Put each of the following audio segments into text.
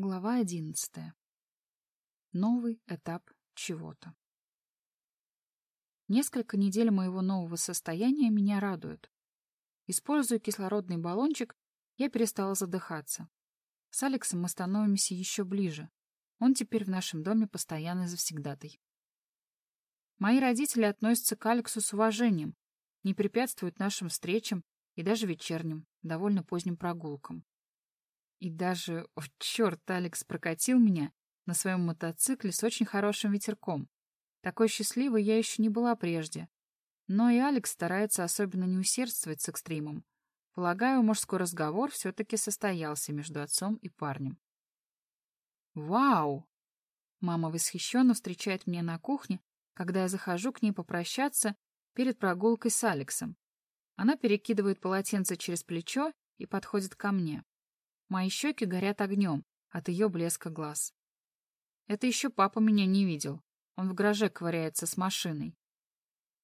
Глава одиннадцатая. Новый этап чего-то. Несколько недель моего нового состояния меня радуют. Используя кислородный баллончик, я перестала задыхаться. С Алексом мы становимся еще ближе. Он теперь в нашем доме постоянный завсегдатай. Мои родители относятся к Алексу с уважением, не препятствуют нашим встречам и даже вечерним, довольно поздним прогулкам. И даже, о черт, Алекс прокатил меня на своем мотоцикле с очень хорошим ветерком. Такой счастливой я еще не была прежде. Но и Алекс старается особенно не усердствовать с экстримом. Полагаю, мужской разговор все-таки состоялся между отцом и парнем. «Вау!» Мама восхищенно встречает меня на кухне, когда я захожу к ней попрощаться перед прогулкой с Алексом. Она перекидывает полотенце через плечо и подходит ко мне. Мои щеки горят огнем от ее блеска глаз. Это еще папа меня не видел. Он в гараже ковыряется с машиной.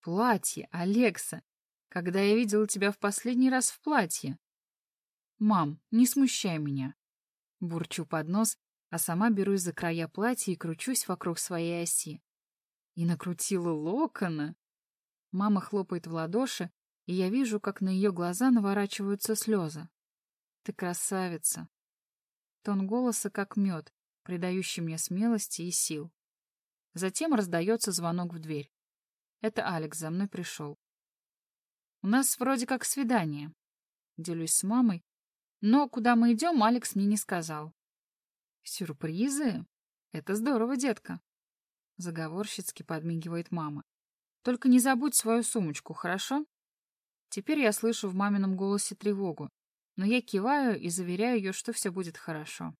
Платье, Алекса! Когда я видела тебя в последний раз в платье? Мам, не смущай меня. Бурчу под нос, а сама берусь за края платья и кручусь вокруг своей оси. И накрутила локона. Мама хлопает в ладоши, и я вижу, как на ее глаза наворачиваются слезы. Ты красавица. Тон голоса как мед, придающий мне смелости и сил. Затем раздается звонок в дверь. Это Алекс за мной пришел. У нас вроде как свидание. Делюсь с мамой. Но куда мы идем, Алекс мне не сказал. Сюрпризы? Это здорово, детка. Заговорщицки подмигивает мама. Только не забудь свою сумочку, хорошо? Теперь я слышу в мамином голосе тревогу, но я киваю и заверяю ее, что все будет хорошо.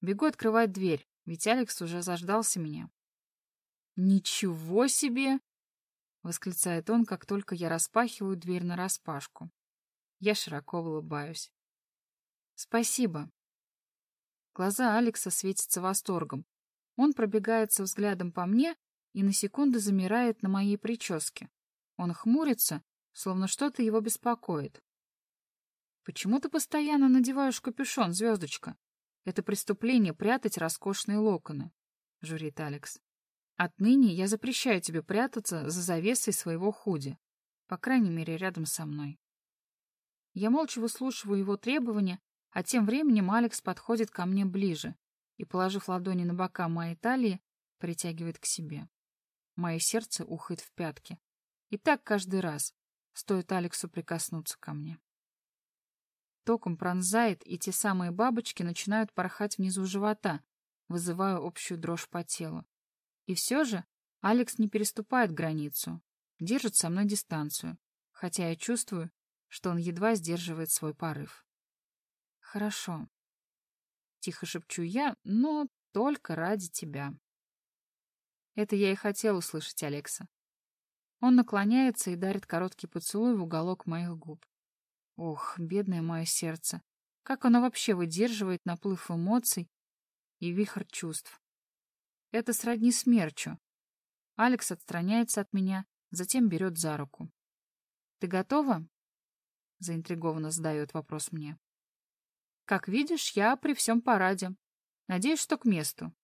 Бегу открывать дверь, ведь Алекс уже заждался меня. «Ничего себе!» — восклицает он, как только я распахиваю дверь нараспашку. Я широко улыбаюсь. «Спасибо». Глаза Алекса светятся восторгом. Он пробегается взглядом по мне и на секунду замирает на моей прическе. Он хмурится, словно что-то его беспокоит. Почему ты постоянно надеваешь капюшон, звездочка? Это преступление прятать роскошные локоны, — журит Алекс. Отныне я запрещаю тебе прятаться за завесой своего худи, по крайней мере, рядом со мной. Я молча выслушиваю его требования, а тем временем Алекс подходит ко мне ближе и, положив ладони на бока моей талии, притягивает к себе. Мое сердце ухает в пятки. И так каждый раз, стоит Алексу прикоснуться ко мне током пронзает, и те самые бабочки начинают порхать внизу живота, вызывая общую дрожь по телу. И все же Алекс не переступает границу, держит со мной дистанцию, хотя я чувствую, что он едва сдерживает свой порыв. «Хорошо», — тихо шепчу я, но только ради тебя. Это я и хотел услышать Алекса. Он наклоняется и дарит короткий поцелуй в уголок моих губ. Ох, бедное мое сердце. Как оно вообще выдерживает наплыв эмоций и вихрь чувств? Это сродни смерчу. Алекс отстраняется от меня, затем берет за руку. «Ты готова?» — заинтригованно задает вопрос мне. «Как видишь, я при всем параде. Надеюсь, что к месту.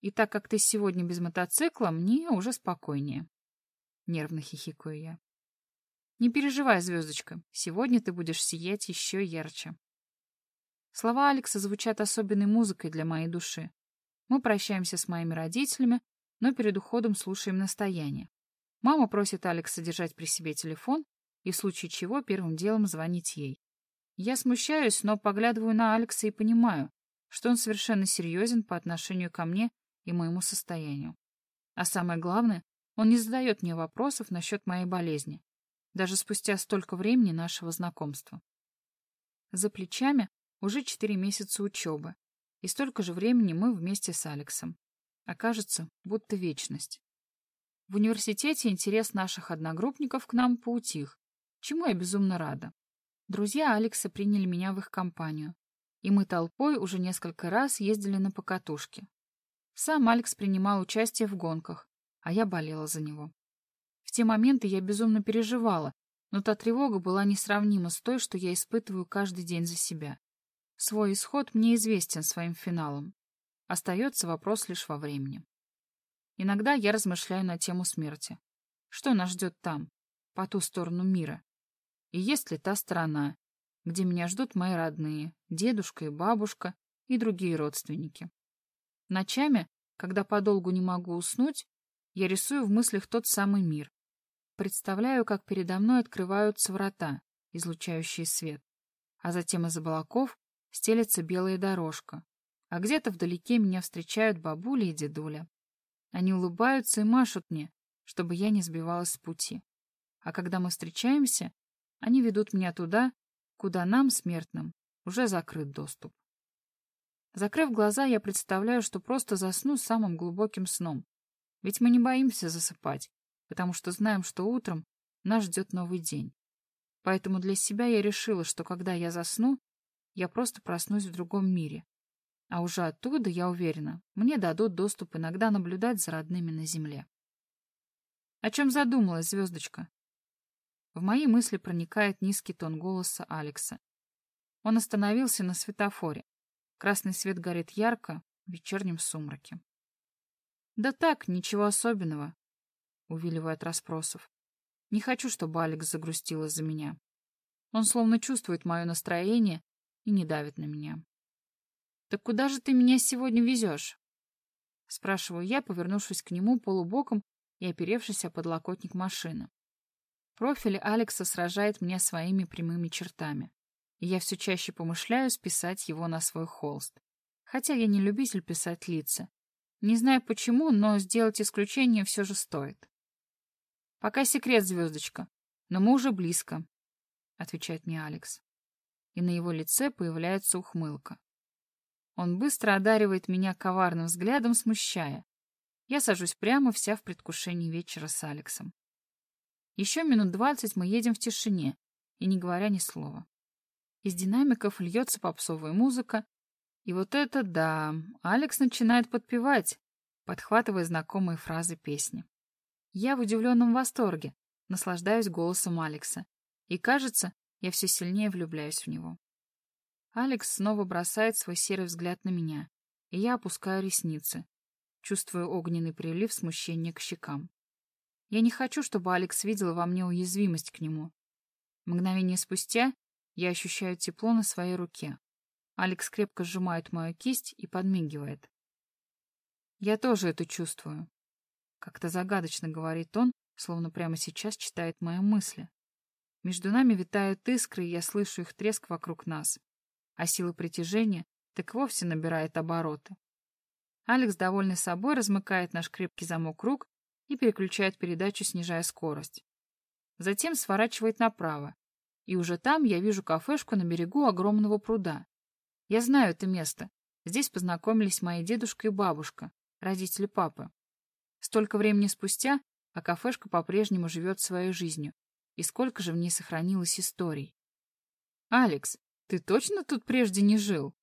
И так как ты сегодня без мотоцикла, мне уже спокойнее». Нервно хихикаю я. Не переживай, звездочка, сегодня ты будешь сиять еще ярче. Слова Алекса звучат особенной музыкой для моей души. Мы прощаемся с моими родителями, но перед уходом слушаем настояние. Мама просит Алекса держать при себе телефон и в случае чего первым делом звонить ей. Я смущаюсь, но поглядываю на Алекса и понимаю, что он совершенно серьезен по отношению ко мне и моему состоянию. А самое главное, он не задает мне вопросов насчет моей болезни даже спустя столько времени нашего знакомства. За плечами уже четыре месяца учебы, и столько же времени мы вместе с Алексом. Окажется, будто вечность. В университете интерес наших одногруппников к нам поутих, чему я безумно рада. Друзья Алекса приняли меня в их компанию, и мы толпой уже несколько раз ездили на покатушки. Сам Алекс принимал участие в гонках, а я болела за него те моменты я безумно переживала, но та тревога была несравнима с той, что я испытываю каждый день за себя. Свой исход мне известен своим финалом. Остается вопрос лишь во времени. Иногда я размышляю на тему смерти. Что нас ждет там, по ту сторону мира? И есть ли та сторона, где меня ждут мои родные, дедушка и бабушка и другие родственники? Ночами, когда подолгу не могу уснуть, я рисую в мыслях тот самый мир. Представляю, как передо мной открываются врата, излучающие свет, а затем из облаков стелется белая дорожка, а где-то вдалеке меня встречают бабуля и дедуля. Они улыбаются и машут мне, чтобы я не сбивалась с пути. А когда мы встречаемся, они ведут меня туда, куда нам, смертным, уже закрыт доступ. Закрыв глаза, я представляю, что просто засну самым глубоким сном. Ведь мы не боимся засыпать, потому что знаем, что утром нас ждет новый день. Поэтому для себя я решила, что когда я засну, я просто проснусь в другом мире. А уже оттуда, я уверена, мне дадут доступ иногда наблюдать за родными на земле. О чем задумалась звездочка? В мои мысли проникает низкий тон голоса Алекса. Он остановился на светофоре. Красный свет горит ярко в вечернем сумраке. Да так, ничего особенного, увиливая от расспросов. Не хочу, чтобы Алекс загрустил из-за меня. Он словно чувствует мое настроение и не давит на меня. «Так куда же ты меня сегодня везешь?» Спрашиваю я, повернувшись к нему полубоком и оперевшись о подлокотник машины. Профиль Алекса сражает меня своими прямыми чертами, и я все чаще помышляю списать его на свой холст. Хотя я не любитель писать лица. Не знаю почему, но сделать исключение все же стоит. «Пока секрет, звездочка, но мы уже близко», — отвечает мне Алекс и на его лице появляется ухмылка. Он быстро одаривает меня коварным взглядом, смущая. Я сажусь прямо, вся в предвкушении вечера с Алексом. Еще минут двадцать мы едем в тишине, и не говоря ни слова. Из динамиков льется попсовая музыка, и вот это да, Алекс начинает подпевать, подхватывая знакомые фразы песни. Я в удивленном восторге, наслаждаюсь голосом Алекса, и, кажется, я все сильнее влюбляюсь в него. Алекс снова бросает свой серый взгляд на меня, и я опускаю ресницы, чувствуя огненный прилив смущения к щекам. Я не хочу, чтобы Алекс видел во мне уязвимость к нему. Мгновение спустя я ощущаю тепло на своей руке. Алекс крепко сжимает мою кисть и подмигивает. Я тоже это чувствую. Как-то загадочно говорит он, словно прямо сейчас читает мои мысли. Между нами витают искры, и я слышу их треск вокруг нас. А сила притяжения так вовсе набирает обороты. Алекс, довольный собой, размыкает наш крепкий замок рук и переключает передачу, снижая скорость. Затем сворачивает направо, и уже там я вижу кафешку на берегу огромного пруда. Я знаю это место. Здесь познакомились мои дедушка и бабушка, родители папы. Столько времени спустя, а кафешка по-прежнему живет своей жизнью, и сколько же в ней сохранилось историй. «Алекс, ты точно тут прежде не жил?»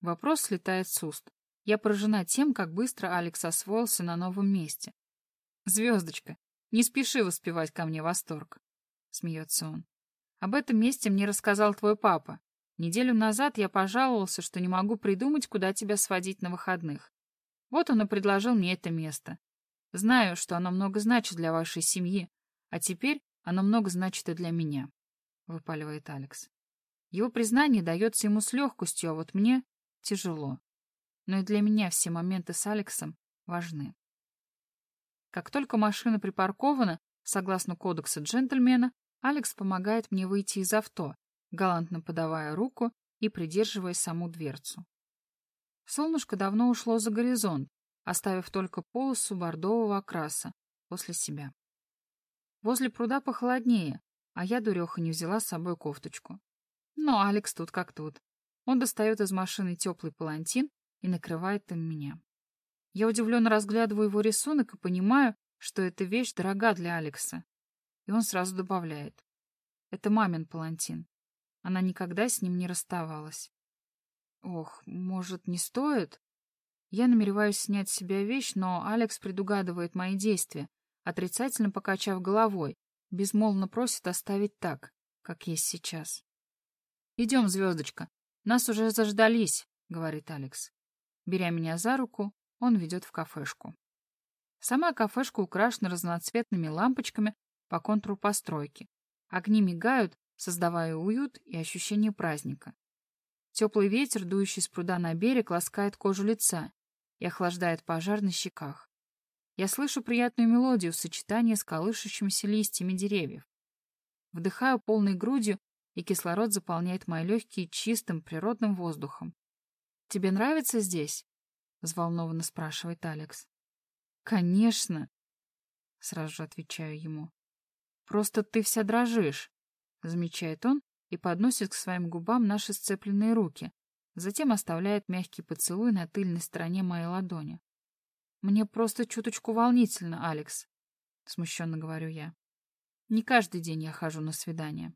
Вопрос слетает с уст. Я поражена тем, как быстро Алекс освоился на новом месте. «Звездочка, не спеши воспевать ко мне восторг», — смеется он. «Об этом месте мне рассказал твой папа. Неделю назад я пожаловался, что не могу придумать, куда тебя сводить на выходных. Вот он и предложил мне это место. Знаю, что оно много значит для вашей семьи, а теперь оно много значит и для меня, — выпаливает Алекс. Его признание дается ему с легкостью, а вот мне тяжело. Но и для меня все моменты с Алексом важны. Как только машина припаркована, согласно кодексу джентльмена, Алекс помогает мне выйти из авто, галантно подавая руку и придерживая саму дверцу. Солнышко давно ушло за горизонт, оставив только полосу бордового окраса после себя. Возле пруда похолоднее, а я, дуреха, не взяла с собой кофточку. Но Алекс тут как тут. Он достает из машины теплый палантин и накрывает им меня. Я удивленно разглядываю его рисунок и понимаю, что эта вещь дорога для Алекса. И он сразу добавляет. Это мамин палантин. Она никогда с ним не расставалась. Ох, может, не стоит? Я намереваюсь снять с себя вещь, но Алекс предугадывает мои действия отрицательно покачав головой, безмолвно просит оставить так, как есть сейчас. «Идем, звездочка, Нас уже заждались, говорит Алекс. Беря меня за руку, он ведет в кафешку. Сама кафешка украшена разноцветными лампочками по контуру постройки. Огни мигают, создавая уют и ощущение праздника. Теплый ветер, дующий с пруда на берег, ласкает кожу лица и охлаждает пожар на щеках. Я слышу приятную мелодию в сочетании с колышущимися листьями деревьев. Вдыхаю полной грудью, и кислород заполняет мои легкие чистым природным воздухом. «Тебе нравится здесь?» — взволнованно спрашивает Алекс. «Конечно!» — сразу же отвечаю ему. «Просто ты вся дрожишь», — замечает он и подносит к своим губам наши сцепленные руки, затем оставляет мягкий поцелуй на тыльной стороне моей ладони. «Мне просто чуточку волнительно, Алекс», — смущенно говорю я. «Не каждый день я хожу на свидание».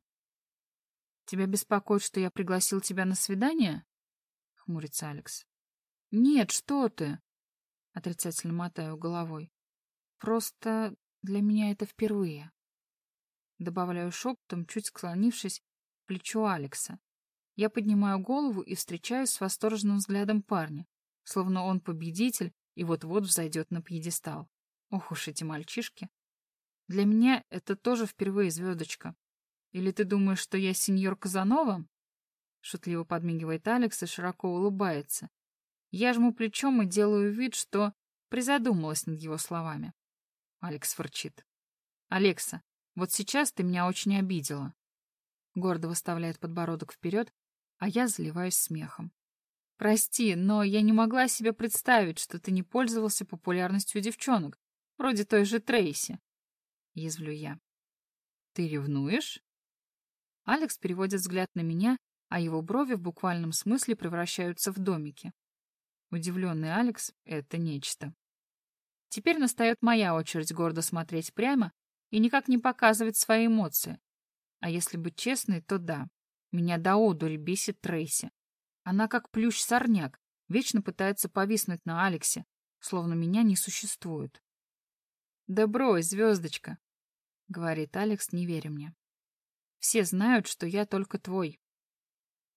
«Тебя беспокоит, что я пригласил тебя на свидание?» — хмурится Алекс. «Нет, что ты!» — отрицательно мотаю головой. «Просто для меня это впервые». Добавляю шепотом, чуть склонившись к плечу Алекса. Я поднимаю голову и встречаюсь с восторженным взглядом парня, словно он победитель и вот-вот взойдет на пьедестал. Ох уж эти мальчишки. Для меня это тоже впервые звездочка. Или ты думаешь, что я сеньор Казанова? Шутливо подмигивает Алекс и широко улыбается, я жму плечом и делаю вид, что призадумалась над его словами. Алекс фырчит. «Алекса, вот сейчас ты меня очень обидела». Гордо выставляет подбородок вперед, а я заливаюсь смехом. «Прости, но я не могла себе представить, что ты не пользовался популярностью девчонок, вроде той же Трейси». Язвлю я. «Ты ревнуешь?» Алекс переводит взгляд на меня, а его брови в буквальном смысле превращаются в домики. Удивленный Алекс — это нечто. Теперь настает моя очередь гордо смотреть прямо и никак не показывать свои эмоции. А если быть честной, то да, меня до одури бесит Трейси. Она как плющ-сорняк, вечно пытается повиснуть на Алексе, словно меня не существует. «Да брось, звездочка», — говорит Алекс, не веря мне. «Все знают, что я только твой.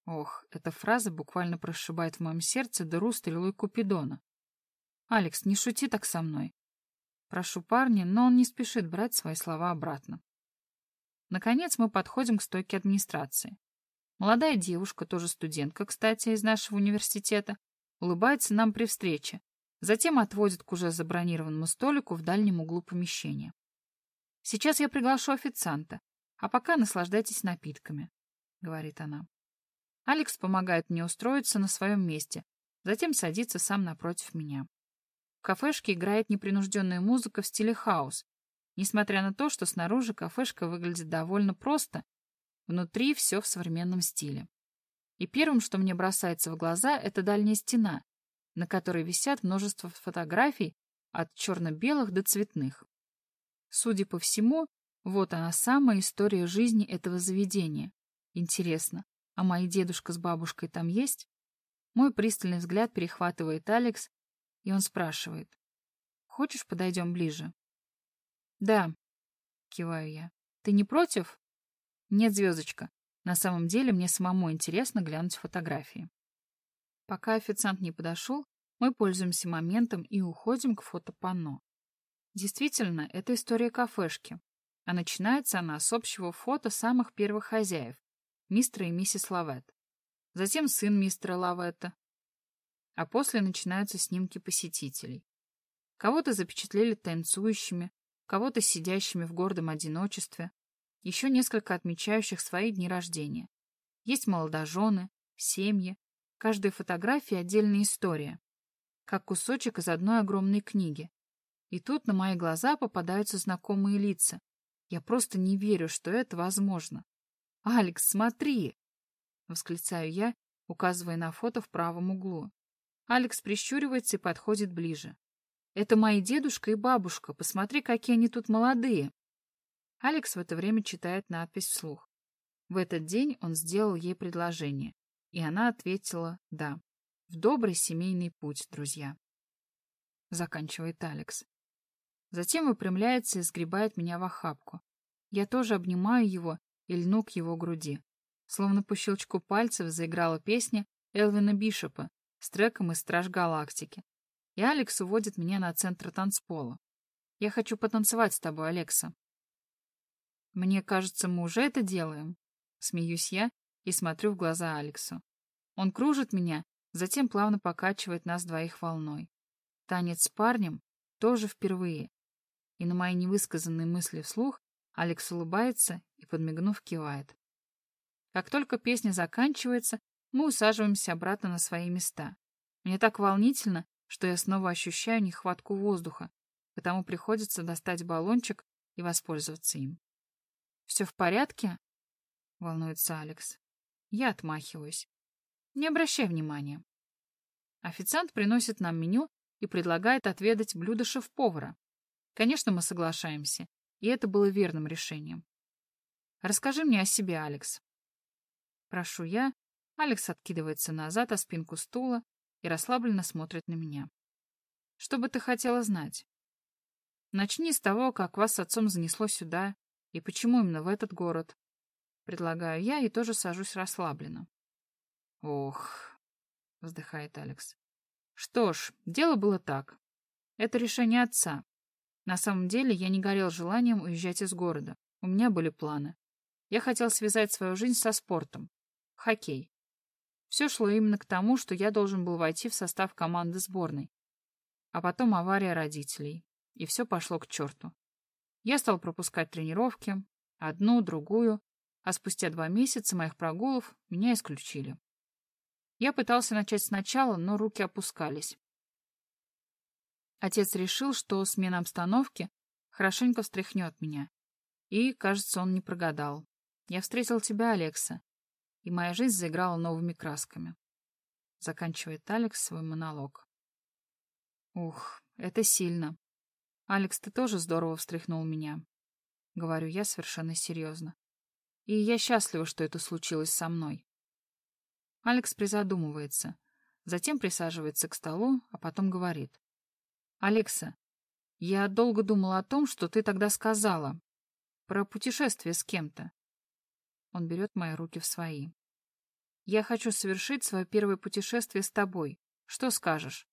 Ох, эта фраза буквально прошибает в моем сердце дыру стрелой Купидона. «Алекс, не шути так со мной». Прошу парня, но он не спешит брать свои слова обратно. Наконец мы подходим к стойке администрации. Молодая девушка, тоже студентка, кстати, из нашего университета, улыбается нам при встрече, затем отводит к уже забронированному столику в дальнем углу помещения. «Сейчас я приглашу официанта, а пока наслаждайтесь напитками», — говорит она. Алекс помогает мне устроиться на своем месте, затем садится сам напротив меня. В кафешке играет непринужденная музыка в стиле хаус. Несмотря на то, что снаружи кафешка выглядит довольно просто, внутри все в современном стиле. И первым, что мне бросается в глаза, это дальняя стена, на которой висят множество фотографий от черно-белых до цветных. Судя по всему, вот она самая история жизни этого заведения. Интересно, а мои дедушка с бабушкой там есть? Мой пристальный взгляд перехватывает Алекс, и он спрашивает. Хочешь, подойдем ближе? Да, киваю я. Ты не против? Нет, звездочка. На самом деле мне самому интересно глянуть фотографии. Пока официант не подошел, мы пользуемся моментом и уходим к фотопанно. Действительно, это история кафешки, а начинается она с общего фото самых первых хозяев, мистера и миссис Лавет. Затем сын мистера Лаветта. А после начинаются снимки посетителей. Кого-то запечатлели танцующими, кого-то сидящими в гордом одиночестве, еще несколько отмечающих свои дни рождения. Есть молодожены, семьи, каждая фотография — отдельная история, как кусочек из одной огромной книги. И тут на мои глаза попадаются знакомые лица. Я просто не верю, что это возможно. «Алекс, смотри!» — восклицаю я, указывая на фото в правом углу. Алекс прищуривается и подходит ближе. «Это мои дедушка и бабушка. Посмотри, какие они тут молодые!» Алекс в это время читает надпись вслух. В этот день он сделал ей предложение, и она ответила «да». В добрый семейный путь, друзья. Заканчивает Алекс. Затем выпрямляется и сгребает меня в охапку. Я тоже обнимаю его и льну к его груди. Словно по щелчку пальцев заиграла песня Элвина Бишопа с треком из «Страж Галактики». И Алекс уводит меня на центр танцпола. Я хочу потанцевать с тобой, Алекса. Мне кажется, мы уже это делаем. Смеюсь я и смотрю в глаза Алексу. Он кружит меня, затем плавно покачивает нас двоих волной. Танец с парнем тоже впервые. И на мои невысказанные мысли вслух Алекс улыбается и, подмигнув, кивает. Как только песня заканчивается, мы усаживаемся обратно на свои места. Мне так волнительно, что я снова ощущаю нехватку воздуха, потому приходится достать баллончик и воспользоваться им. «Все в порядке?» — волнуется Алекс. Я отмахиваюсь. Не обращай внимания. Официант приносит нам меню и предлагает отведать блюдо шеф-повара. Конечно, мы соглашаемся, и это было верным решением. Расскажи мне о себе, Алекс. Прошу я. Алекс откидывается назад о спинку стула и расслабленно смотрит на меня. Что бы ты хотела знать? Начни с того, как вас с отцом занесло сюда, и почему именно в этот город. Предлагаю я и тоже сажусь расслабленно. Ох, вздыхает Алекс. Что ж, дело было так. Это решение отца. На самом деле я не горел желанием уезжать из города. У меня были планы. Я хотел связать свою жизнь со спортом. Хоккей. Все шло именно к тому, что я должен был войти в состав команды сборной. А потом авария родителей. И все пошло к черту. Я стал пропускать тренировки, одну, другую, а спустя два месяца моих прогулов меня исключили. Я пытался начать сначала, но руки опускались. Отец решил, что смена обстановки хорошенько встряхнет меня. И, кажется, он не прогадал. Я встретил тебя, Алекса, и моя жизнь заиграла новыми красками. Заканчивает Алекс свой монолог. Ух, это сильно. «Алекс, ты тоже здорово встряхнул меня», — говорю я совершенно серьезно. «И я счастлива, что это случилось со мной». Алекс призадумывается, затем присаживается к столу, а потом говорит. «Алекса, я долго думала о том, что ты тогда сказала. Про путешествие с кем-то». Он берет мои руки в свои. «Я хочу совершить свое первое путешествие с тобой. Что скажешь?»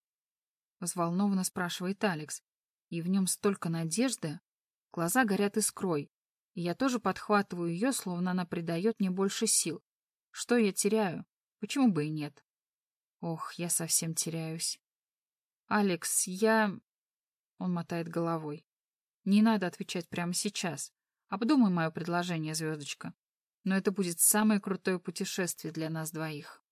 Взволнованно спрашивает Алекс, и в нем столько надежды. Глаза горят искрой, и я тоже подхватываю ее, словно она придает мне больше сил. Что я теряю? Почему бы и нет? Ох, я совсем теряюсь. Алекс, я... Он мотает головой. Не надо отвечать прямо сейчас. Обдумай мое предложение, звездочка. Но это будет самое крутое путешествие для нас двоих.